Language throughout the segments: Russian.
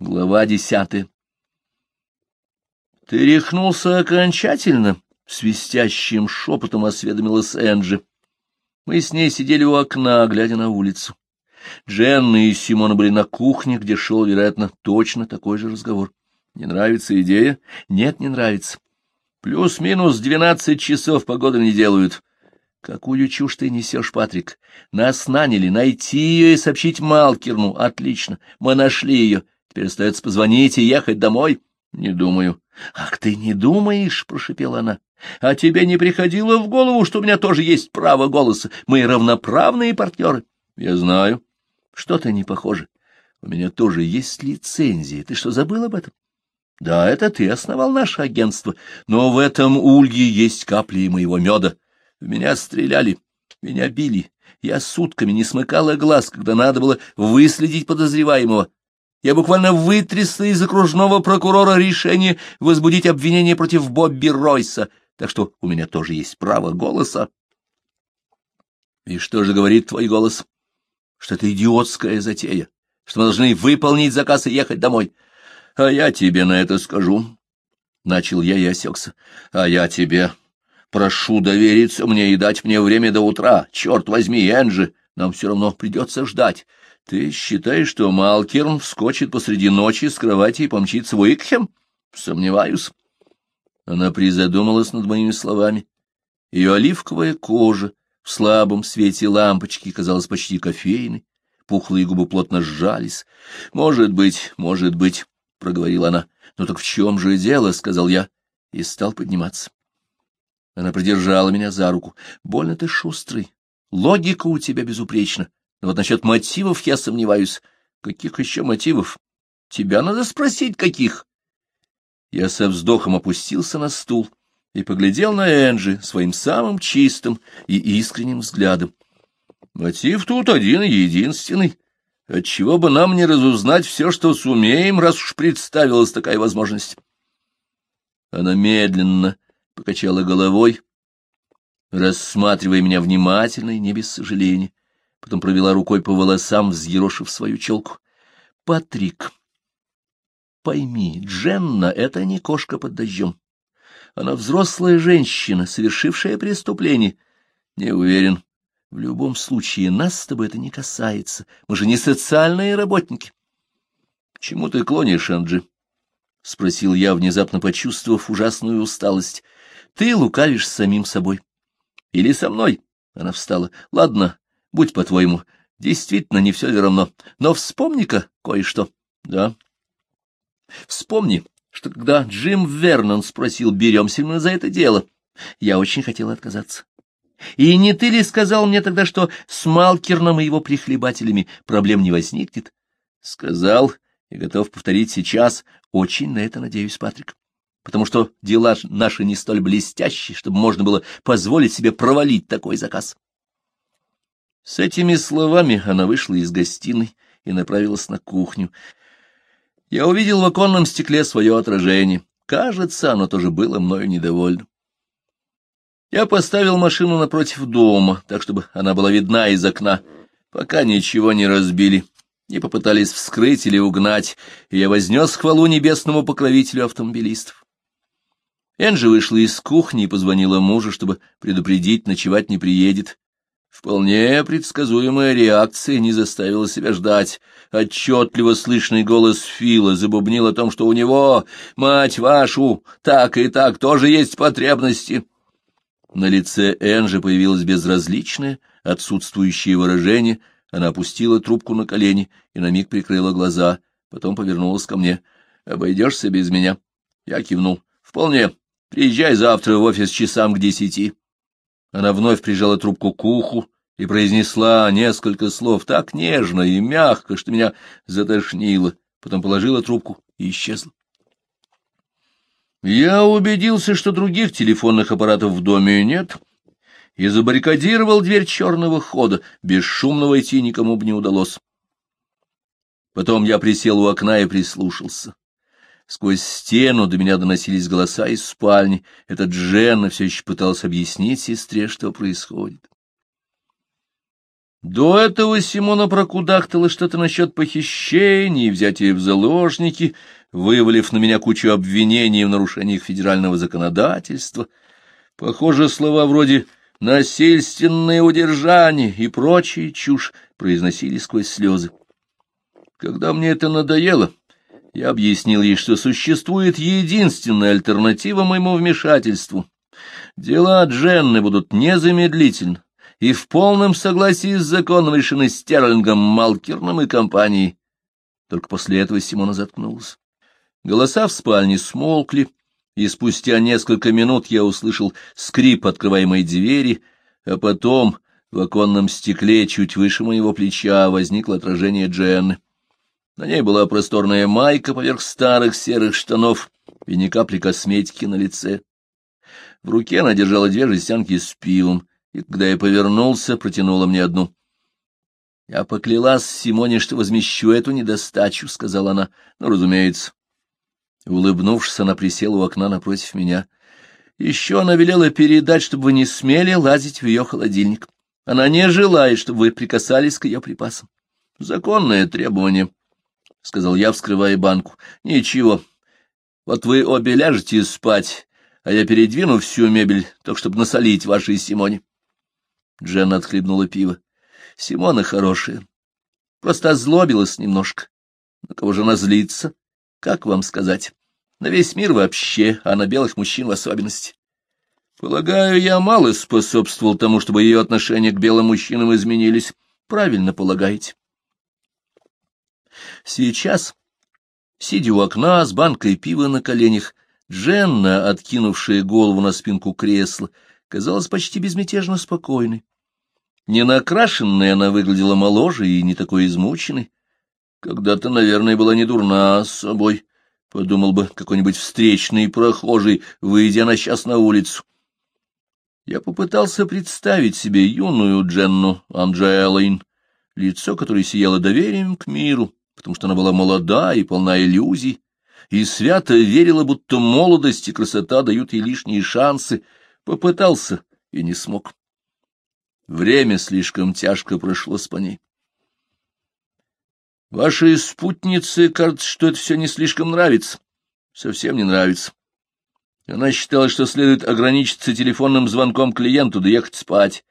Глава десятая. Ты рехнулся окончательно, свистящим шепотом осведомилась Энджи. Мы с ней сидели у окна, глядя на улицу. Дженна и Симона были на кухне, где шел, вероятно, точно такой же разговор. Не нравится идея? Нет, не нравится. Плюс-минус двенадцать часов погоды не делают. Какую чушь ты несешь, Патрик? Нас наняли найти ее и сообщить Малкерну. Отлично, мы нашли ее. Теперь остается позвонить и ехать домой. Не думаю. Ах, ты не думаешь, прошепела она. А тебе не приходило в голову, что у меня тоже есть право голоса? Мы равноправные партнеры. Я знаю. Что-то не похоже. У меня тоже есть лицензия. Ты что, забыл об этом? Да, это ты основал наше агентство, но в этом ульге есть капли моего меда. В меня стреляли, меня били. Я сутками не смыкала глаз, когда надо было выследить подозреваемого. Я буквально вытрясла из окружного прокурора решение возбудить обвинение против Бобби Ройса, так что у меня тоже есть право голоса. И что же говорит твой голос? Что это идиотская затея, что мы должны выполнить заказ и ехать домой. А я тебе на это скажу. Начал я и осекся. А я тебе прошу довериться мне и дать мне время до утра. Черт возьми, Энджи, нам все равно придется ждать. Ты считаешь, что Малкерн вскочит посреди ночи с кровати и помчится в Уикхем? Сомневаюсь. Она призадумалась над моими словами. Ее оливковая кожа в слабом свете лампочки казалась почти кофейной, пухлые губы плотно сжались. — Может быть, может быть, — проговорила она. — Ну так в чем же дело? — сказал я и стал подниматься. Она придержала меня за руку. — Больно ты шустрый. Логика у тебя безупречна. Но вот насчет мотивов я сомневаюсь. Каких еще мотивов? Тебя надо спросить, каких? Я со вздохом опустился на стул и поглядел на Энджи своим самым чистым и искренним взглядом. Мотив тут один единственный. Отчего бы нам не разузнать все, что сумеем, раз уж представилась такая возможность? Она медленно покачала головой, рассматривая меня внимательно и не без сожаления потом провела рукой по волосам, взъерошив свою челку. — Патрик, пойми, Дженна — это не кошка под дождем. Она взрослая женщина, совершившая преступление. Не уверен. В любом случае, нас с тобой это не касается. Мы же не социальные работники. — чему ты клонишь, Анджи? — спросил я, внезапно почувствовав ужасную усталость. — Ты лукавишь с самим собой. — Или со мной? Она встала. — Ладно, Будь по-твоему, действительно не все ли равно. Но вспомни-ка кое-что. Да. Вспомни, что когда Джим Вернон спросил, беремся ли мы за это дело, я очень хотел отказаться. И не ты ли сказал мне тогда, что с Малкерном и его прихлебателями проблем не возникнет? Сказал и готов повторить сейчас. Очень на это надеюсь, Патрик. Потому что дела наши не столь блестящие, чтобы можно было позволить себе провалить такой заказ. С этими словами она вышла из гостиной и направилась на кухню. Я увидел в оконном стекле свое отражение. Кажется, оно тоже было мною недовольно. Я поставил машину напротив дома, так чтобы она была видна из окна, пока ничего не разбили, не попытались вскрыть или угнать, и я вознес хвалу небесному покровителю автомобилистов. Энджи вышла из кухни и позвонила мужу, чтобы предупредить, ночевать не приедет. Вполне предсказуемая реакция не заставила себя ждать. Отчетливо слышный голос Фила забубнил о том, что у него, мать вашу, так и так тоже есть потребности. На лице Энжи появилось безразличное, отсутствующее выражение. Она опустила трубку на колени и на миг прикрыла глаза, потом повернулась ко мне. «Обойдешься без меня?» Я кивнул. «Вполне. Приезжай завтра в офис часам к десяти». Она вновь прижала трубку к уху и произнесла несколько слов так нежно и мягко, что меня затошнило, потом положила трубку и исчезла. Я убедился, что других телефонных аппаратов в доме нет, и забаррикадировал дверь черного хода. Бесшумно войти никому бы не удалось. Потом я присел у окна и прислушался. Сквозь стену до меня доносились голоса из спальни. Этот Дженна все еще пытался объяснить сестре, что происходит. До этого Симона прокудахтала что-то насчет похищений взятия в заложники, вывалив на меня кучу обвинений в нарушениях федерального законодательства. Похоже, слова вроде «насильственное удержание» и прочие чушь произносили сквозь слезы. Когда мне это надоело, я объяснил ей, что существует единственная альтернатива моему вмешательству. Дела Дженны будут незамедлительно и в полном согласии с законом решены Стерлингом, Малкерном и компанией. Только после этого Симона заткнулась. Голоса в спальне смолкли, и спустя несколько минут я услышал скрип открываемой двери, а потом в оконном стекле чуть выше моего плеча возникло отражение Дженны. На ней была просторная майка поверх старых серых штанов и ни капли косметики на лице. В руке она держала две жестянки с пивом, и когда я повернулся, протянула мне одну. — Я поклялась Симоне, что возмещу эту недостачу, — сказала она. — Ну, разумеется. Улыбнувшись, она присела у окна напротив меня. Еще она велела передать, чтобы вы не смели лазить в ее холодильник. Она не желает, чтобы вы прикасались к ее припасам. Законное требование, — сказал я, вскрывая банку. — Ничего. Вот вы обе ляжете спать, а я передвину всю мебель, только чтобы насолить вашей Симоне. Джен отхлебнула пиво. Симона хорошая. Просто озлобилась немножко. На кого же она злится? Как вам сказать? На весь мир вообще, а на белых мужчин в особенности. Полагаю, я мало способствовал тому, чтобы ее отношения к белым мужчинам изменились. Правильно полагаете. Сейчас, сидя у окна с банкой пива на коленях, Дженна, откинувшая голову на спинку кресла, казалась почти безмятежно спокойной. Не накрашенная она выглядела моложе и не такой измученной. Когда-то, наверное, была не дурна с собой, — подумал бы какой-нибудь встречный прохожий, выйдя на час на улицу. Я попытался представить себе юную Дженну Анджелайн, лицо которое сияло доверием к миру, потому что она была молода и полна иллюзий, и свято верила, будто молодость и красота дают ей лишние шансы, попытался и не смог. Время слишком тяжко прошло по ней. Вашей спутнице кажется, что это все не слишком нравится. Совсем не нравится. Она считала, что следует ограничиться телефонным звонком клиенту, да ехать спать.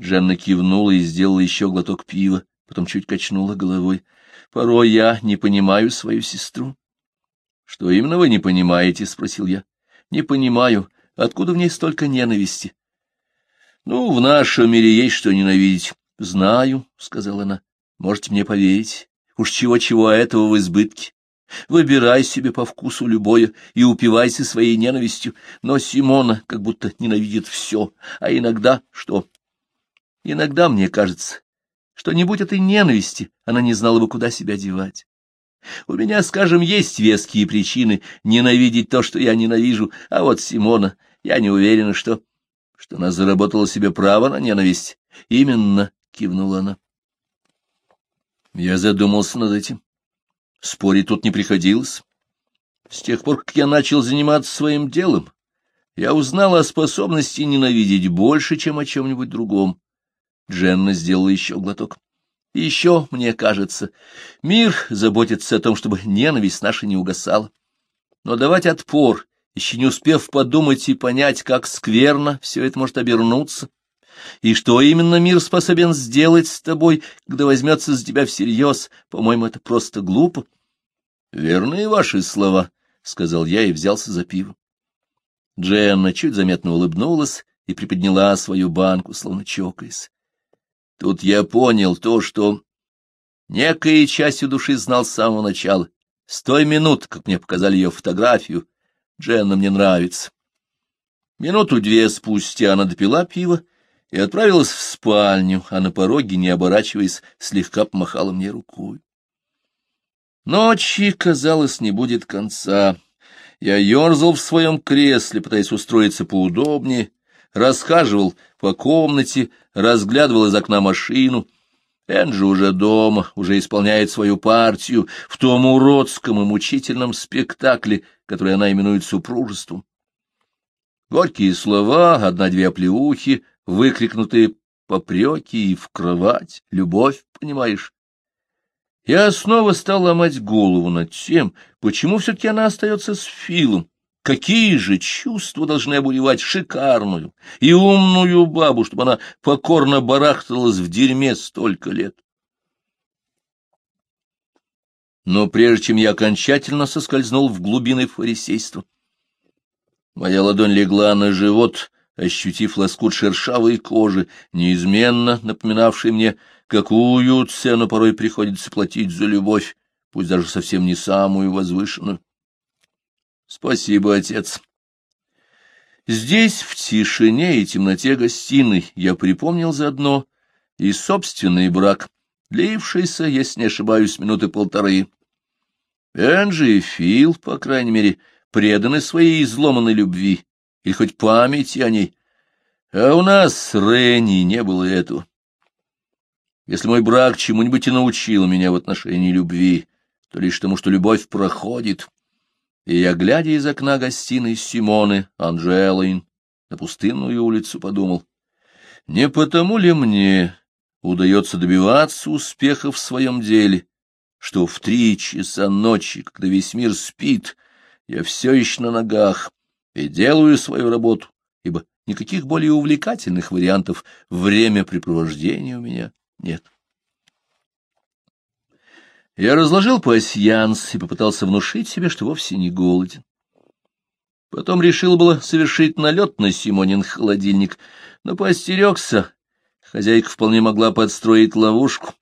Дженна кивнула и сделала еще глоток пива, потом чуть качнула головой. Порой я не понимаю свою сестру. — Что именно вы не понимаете? — спросил я. — Не понимаю, откуда в ней столько ненависти. — Ну, в нашем мире есть что ненавидеть. — Знаю, — сказала она. — Можете мне поверить. Уж чего-чего, а этого в избытке. Выбирай себе по вкусу любое и упивайся своей ненавистью. Но Симона как будто ненавидит все, а иногда что? Иногда мне кажется, что не будь этой ненависти, она не знала бы, куда себя девать. У меня, скажем, есть веские причины ненавидеть то, что я ненавижу, а вот Симона, я не уверена, что... что она заработала себе право на ненависть. Именно, — кивнула она. Я задумался над этим. Спорить тут не приходилось. С тех пор, как я начал заниматься своим делом, я узнал о способности ненавидеть больше, чем о чем-нибудь другом. Дженна сделала еще глоток. Еще, мне кажется, мир заботится о том, чтобы ненависть наша не угасала. Но давать отпор, еще не успев подумать и понять, как скверно все это может обернуться, и что именно мир способен сделать с тобой, когда возьмется за тебя всерьез? По-моему, это просто глупо. — Верные ваши слова, — сказал я и взялся за пиво. Дженна чуть заметно улыбнулась и приподняла свою банку, словно чокаясь. Тут я понял то, что некой частью души знал с самого начала. С той минуты, как мне показали ее фотографию, Дженна мне нравится. Минуту-две спустя она допила пиво и отправилась в спальню, а на пороге, не оборачиваясь, слегка помахала мне рукой. Ночи, казалось, не будет конца. Я ерзал в своем кресле, пытаясь устроиться поудобнее, расхаживал по комнате, разглядывал из окна машину. Энджи уже дома, уже исполняет свою партию в том уродском и мучительном спектакле, который она именует супружеством. Горькие слова, одна-две оплеухи, выкрикнутые попреки и в кровать, любовь, понимаешь. Я снова стал ломать голову над тем, почему все-таки она остается с Филом. Какие же чувства должны обуревать шикарную и умную бабу, чтобы она покорно барахталась в дерьме столько лет? Но прежде чем я окончательно соскользнул в глубины фарисейства, моя ладонь легла на живот, ощутив лоскут шершавой кожи, неизменно напоминавший мне, какую цену порой приходится платить за любовь, пусть даже совсем не самую возвышенную. Спасибо, отец. Здесь, в тишине и темноте гостиной, я припомнил заодно и собственный брак, длившийся, если не ошибаюсь, минуты полторы. Энджи и Фил, по крайней мере, преданы своей изломанной любви, или хоть памяти о ней. А у нас Ренни не было этого. Если мой брак чему-нибудь и научил меня в отношении любви, то лишь тому, что любовь проходит. И я, глядя из окна гостиной Симоны, Анжелайн, на пустынную улицу, подумал, не потому ли мне удается добиваться успеха в своем деле, что в три часа ночи, когда весь мир спит, я все еще на ногах и делаю свою работу, ибо никаких более увлекательных вариантов времяпрепровождения у меня нет. Я разложил пасьянс и попытался внушить себе, что вовсе не голоден. Потом решил было совершить налет на Симонин холодильник, но поостерегся. Хозяйка вполне могла подстроить ловушку.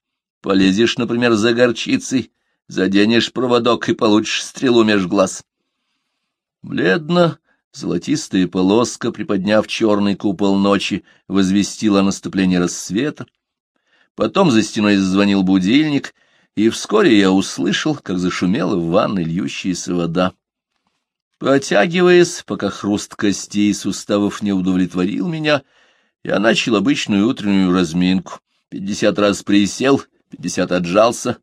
Полезешь, например, за горчицей, заденешь проводок и получишь стрелу меж глаз. Бледно, золотистая полоска, приподняв черный купол ночи, возвестила о наступлении рассвета. Потом за стеной зазвонил будильник, и вскоре я услышал, как зашумела в ванной льющаяся вода. Потягиваясь, пока хруст костей и суставов не удовлетворил меня, я начал обычную утреннюю разминку. Пятьдесят раз присел, пятьдесят отжался.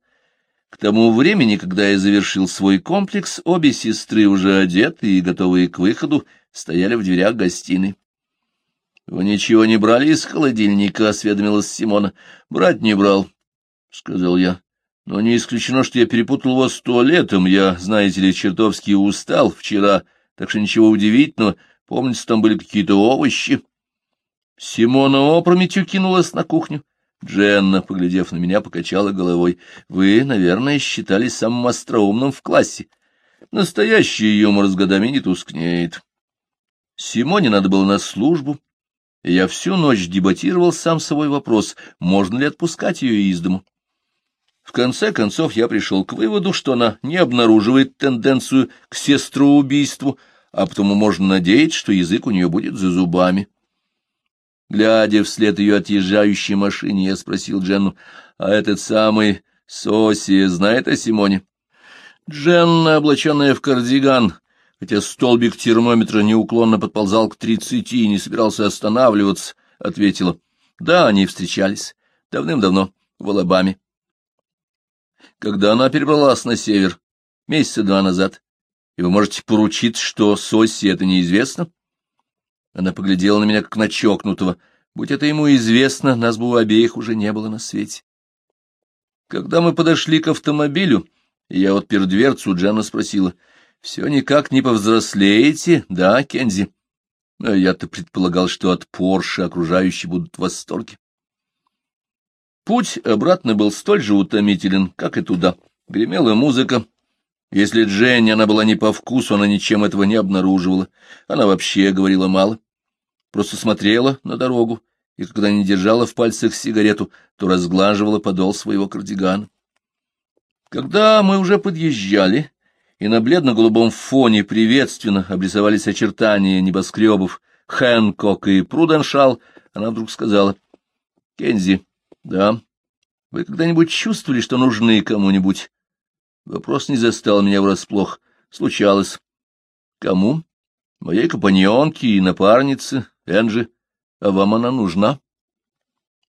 К тому времени, когда я завершил свой комплекс, обе сестры, уже одетые и готовые к выходу, стояли в дверях гостиной. — Вы ничего не брали из холодильника? — осведомилась Симона. — Брать не брал, — сказал я. — Но не исключено, что я перепутал его с туалетом. Я, знаете ли, чертовски устал вчера, так что ничего удивительного. Помните, там были какие-то овощи. Симона опрометью кинулась на кухню. Дженна, поглядев на меня, покачала головой. — Вы, наверное, считались самым остроумным в классе. Настоящий юмор с годами не тускнеет. Симоне надо было на службу, я всю ночь дебатировал сам собой вопрос, можно ли отпускать ее из дому. В конце концов я пришел к выводу, что она не обнаруживает тенденцию к сестроубийству, а потому можно надеяться, что язык у нее будет за зубами. Глядя вслед ее отъезжающей машине, я спросил Дженну, а этот самый Соси знает о Симоне? Дженна, облаченная в кардиган, хотя столбик термометра неуклонно подползал к тридцати и не собирался останавливаться, ответила. Да, они встречались. Давным-давно, в Алабаме. Когда она перебралась на север? Месяца два назад. И вы можете поручить, что Соси это неизвестно? Она поглядела на меня, как на чокнутого. Будь это ему известно, нас бы у обеих уже не было на свете. Когда мы подошли к автомобилю, я отпер дверцу, Джанна спросила — все никак не повзрослеете, да, Кензи? А я-то предполагал, что от Порше окружающие будут в восторге. Путь обратно был столь же утомителен, как и туда. Гремела музыка. Если Дженни она была не по вкусу, она ничем этого не обнаруживала. Она вообще говорила мало. Просто смотрела на дорогу, и когда не держала в пальцах сигарету, то разглаживала подол своего кардигана. Когда мы уже подъезжали, и на бледно-голубом фоне приветственно обрисовались очертания небоскребов Хэнкок и Пруденшал, она вдруг сказала, — Кензи, да, вы когда-нибудь чувствовали, что нужны кому-нибудь? Вопрос не застал меня врасплох. Случалось. Кому? Моей компаньонке и напарнице, Энджи. А вам она нужна?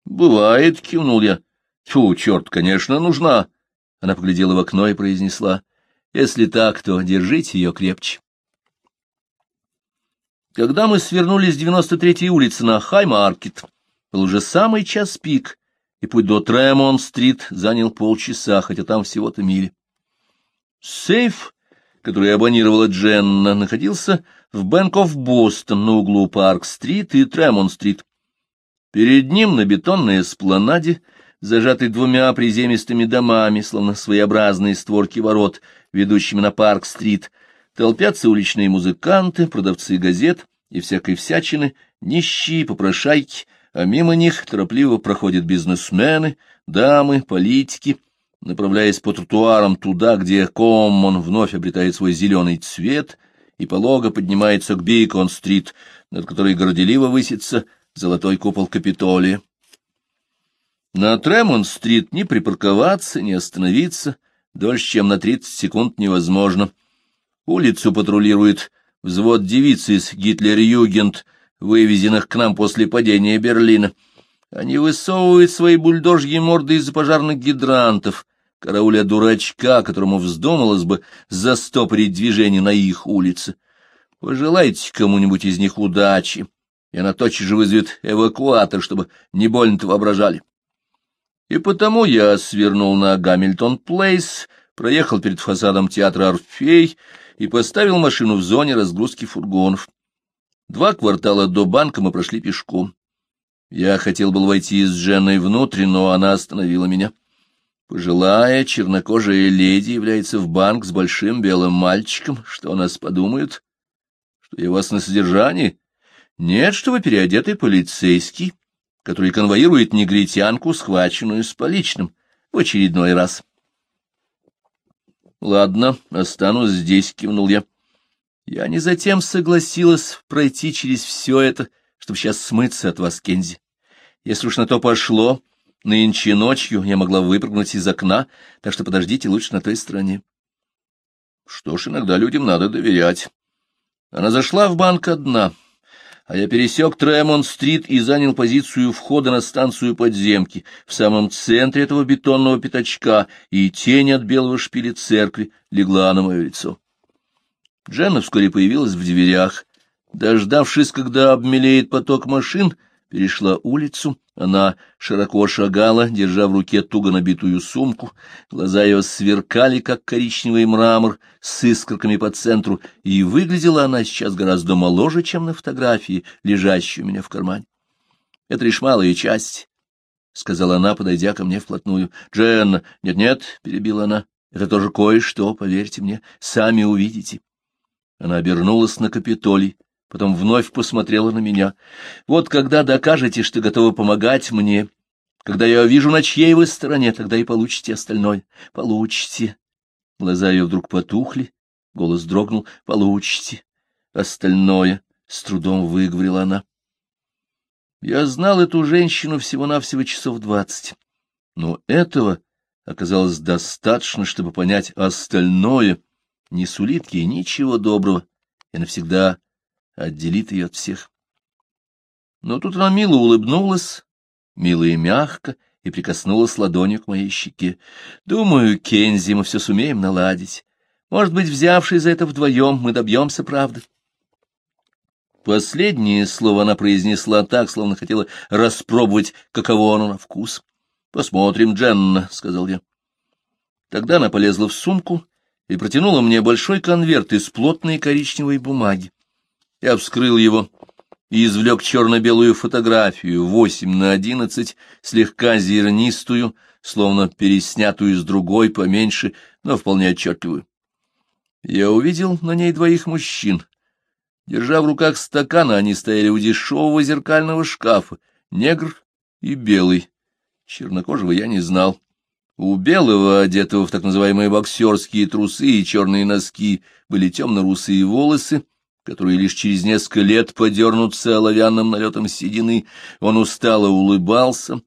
Бывает, кивнул я. Тьфу, черт, конечно, нужна. Она поглядела в окно и произнесла. Если так, то держите ее крепче. Когда мы свернули с 93-й улицы на Хай-маркет, Был уже самый час пик, и путь до Тремонт-стрит занял полчаса, хотя там всего-то мили. Сейф, который абонировала Дженна, находился в Бэнк оф Бостон на углу Парк-стрит и Тремонт-стрит. Перед ним на бетонной эспланаде, зажатой двумя приземистыми домами, словно своеобразные створки ворот, ведущими на Парк-стрит, толпятся уличные музыканты, продавцы газет и всякой всячины, нищие, попрошайки, а мимо них торопливо проходят бизнесмены, дамы, политики, направляясь по тротуарам туда, где Коммон вновь обретает свой зеленый цвет и полого поднимается к Бейкон-стрит, над которой горделиво высится золотой купол Капитолия. На Тремонт-стрит ни припарковаться, ни остановиться дольше, чем на тридцать секунд невозможно. Улицу патрулирует взвод девиц из Гитлер-Югент, вывезенных к нам после падения Берлина. Они высовывают свои бульдожьи морды из-за пожарных гидрантов, карауля дурачка, которому вздумалось бы застопорить движение на их улице. Пожелайте кому-нибудь из них удачи, и она тотчас же вызовет эвакуатор, чтобы не больно-то воображали. И потому я свернул на Гамильтон-Плейс, проехал перед фасадом театра «Орфей» и поставил машину в зоне разгрузки фургонов. Два квартала до банка мы прошли пешком. Я хотел был войти с Дженной внутрь, но она остановила меня. Пожилая чернокожая леди является в банк с большим белым мальчиком. Что о нас подумают? Что я вас на содержании? Нет, что вы переодетый полицейский, который конвоирует негритянку, схваченную с поличным, в очередной раз. Ладно, останусь здесь, кивнул я. Я не затем согласилась пройти через все это, чтобы сейчас смыться от вас, Кензи. Если уж на то пошло, нынче ночью я могла выпрыгнуть из окна, так что подождите лучше на той стороне. Что ж, иногда людям надо доверять. Она зашла в банк одна, а я пересек Тремонт-стрит и занял позицию входа на станцию подземки в самом центре этого бетонного пятачка, и тень от белого шпиля церкви легла на мое лицо. Дженна вскоре появилась в дверях. Дождавшись, когда обмелеет поток машин, перешла улицу. Она широко шагала, держа в руке туго набитую сумку. Глаза ее сверкали, как коричневый мрамор, с искорками по центру, и выглядела она сейчас гораздо моложе, чем на фотографии, лежащей у меня в кармане. — Это лишь малая часть, — сказала она, подойдя ко мне вплотную. — Дженна, нет-нет, — перебила она, — это тоже кое-что, поверьте мне, сами увидите. Она обернулась на Капитолий, потом вновь посмотрела на меня. «Вот когда докажете, что готовы помогать мне, когда я увижу, на чьей вы стороне, тогда и получите остальное. Получите». Глаза ее вдруг потухли, голос дрогнул. «Получите. Остальное», — с трудом выговорила она. Я знал эту женщину всего-навсего часов двадцать, но этого оказалось достаточно, чтобы понять остальное — не сулит ей ничего доброго и навсегда отделит ее от всех. Но тут она мило улыбнулась, мило и мягко, и прикоснулась ладонью к моей щеке. Думаю, Кензи, мы все сумеем наладить. Может быть, взявшись за это вдвоем, мы добьемся правды. Последнее слово она произнесла так, словно хотела распробовать, каково оно на вкус. — Посмотрим, Дженна, — сказал я. Тогда она полезла в сумку и протянула мне большой конверт из плотной коричневой бумаги. Я вскрыл его и извлек черно-белую фотографию, восемь на одиннадцать, слегка зернистую, словно переснятую с другой, поменьше, но вполне отчетливую. Я увидел на ней двоих мужчин. Держа в руках стаканы, они стояли у дешевого зеркального шкафа, негр и белый. Чернокожего я не знал. У белого, одетого в так называемые боксерские трусы и черные носки, были темно-русые волосы, которые лишь через несколько лет подернутся оловянным налетом седины. Он устало улыбался,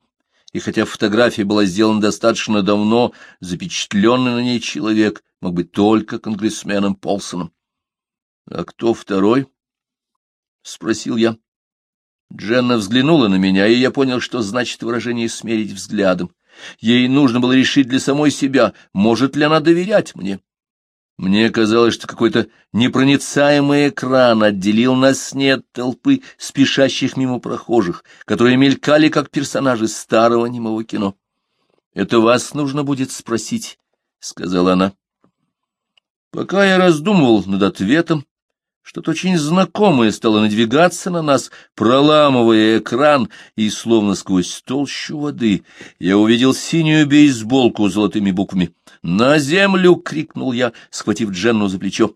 и хотя фотография была сделана достаточно давно, запечатленный на ней человек мог быть только конгрессменом Полсоном. — А кто второй? — спросил я. Дженна взглянула на меня, и я понял, что значит выражение «смерить взглядом». Ей нужно было решить для самой себя, может ли она доверять мне. Мне казалось, что какой-то непроницаемый экран отделил нас от толпы спешащих мимо прохожих, которые мелькали, как персонажи старого немого кино. — Это вас нужно будет спросить, — сказала она. Пока я раздумывал над ответом, что-то очень знакомое стало надвигаться на нас, проламывая экран, и словно сквозь толщу воды я увидел синюю бейсболку с золотыми буквами. «На землю!» — крикнул я, схватив Дженну за плечо.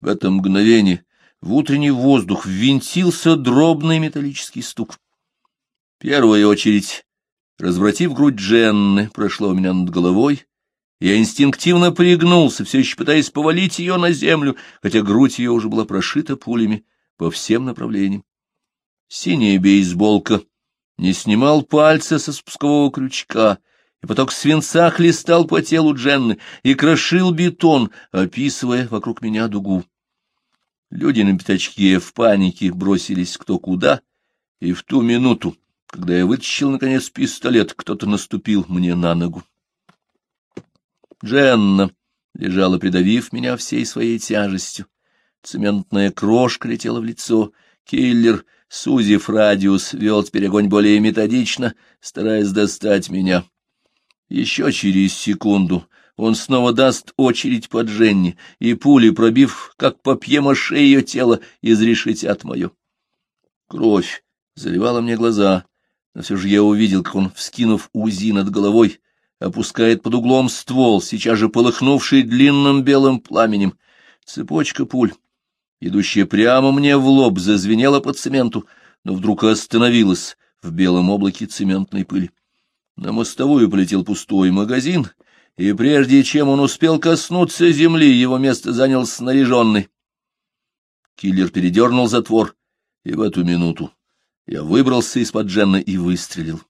В это мгновение в утренний воздух ввинтился дробный металлический стук. Первая очередь, развратив грудь Дженны, прошла у меня над головой, я инстинктивно пригнулся, все еще пытаясь повалить ее на землю, хотя грудь ее уже была прошита пулями по всем направлениям. Синяя бейсболка не снимал пальца со спускового крючка, и поток свинца хлестал по телу Дженны и крошил бетон, описывая вокруг меня дугу. Люди на пятачке в панике бросились кто куда, и в ту минуту, когда я вытащил, наконец, пистолет, кто-то наступил мне на ногу. Дженна лежала, придавив меня всей своей тяжестью. Цементная крошка летела в лицо. Киллер, сузив радиус, вел теперь огонь более методично, стараясь достать меня. Еще через секунду он снова даст очередь по Дженни, и пули, пробив, как папье-маше ее тело, изрешетят мое. Кровь заливала мне глаза, но все же я увидел, как он, вскинув УЗИ над головой, опускает под углом ствол, сейчас же полыхнувший длинным белым пламенем. Цепочка пуль, идущая прямо мне в лоб, зазвенела по цементу, но вдруг остановилась в белом облаке цементной пыли. На мостовую полетел пустой магазин, и прежде чем он успел коснуться земли, его место занял снаряженный. Киллер передернул затвор, и в эту минуту я выбрался из-под Дженна и выстрелил.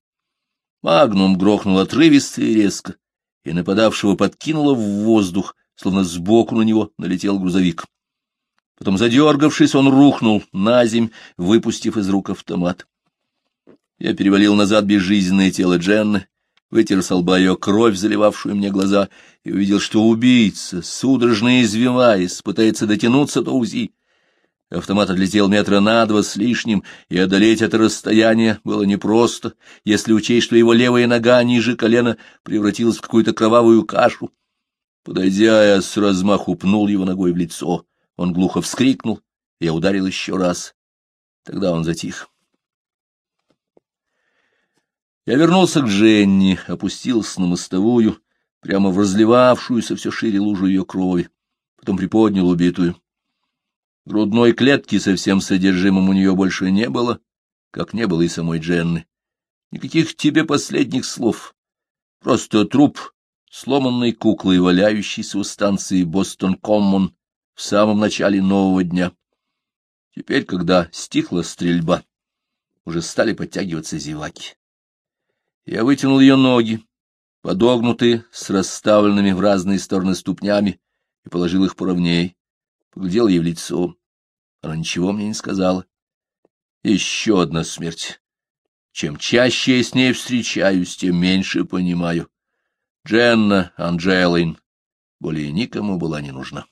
Магнум грохнул отрывисто и резко, и нападавшего подкинуло в воздух, словно сбоку на него налетел грузовик. Потом, задергавшись, он рухнул на земь, выпустив из рук автомат. Я перевалил назад безжизненное тело Дженны, вытер с лба ее кровь, заливавшую мне глаза, и увидел, что убийца, судорожно извиваясь, пытается дотянуться до УЗИ. Автомат отлетел метра на два с лишним, и одолеть это расстояние было непросто, если учесть, что его левая нога ниже колена превратилась в какую-то кровавую кашу. Подойдя, я с размаху пнул его ногой в лицо. Он глухо вскрикнул, я ударил еще раз. Тогда он затих. Я вернулся к Женни, опустился на мостовую, прямо в разливавшуюся все шире лужу ее крови, потом приподнял убитую. Грудной клетки со всем содержимым у нее больше не было, как не было и самой Дженны. Никаких тебе последних слов. Просто труп сломанной куклы, валяющейся у станции Бостон-Коммон в самом начале нового дня. Теперь, когда стихла стрельба, уже стали подтягиваться зеваки. Я вытянул ее ноги, подогнутые, с расставленными в разные стороны ступнями, и положил их поровней поглядел ей в лицо. Она ничего мне не сказала. Еще одна смерть. Чем чаще я с ней встречаюсь, тем меньше понимаю. Дженна Анджелин более никому была не нужна.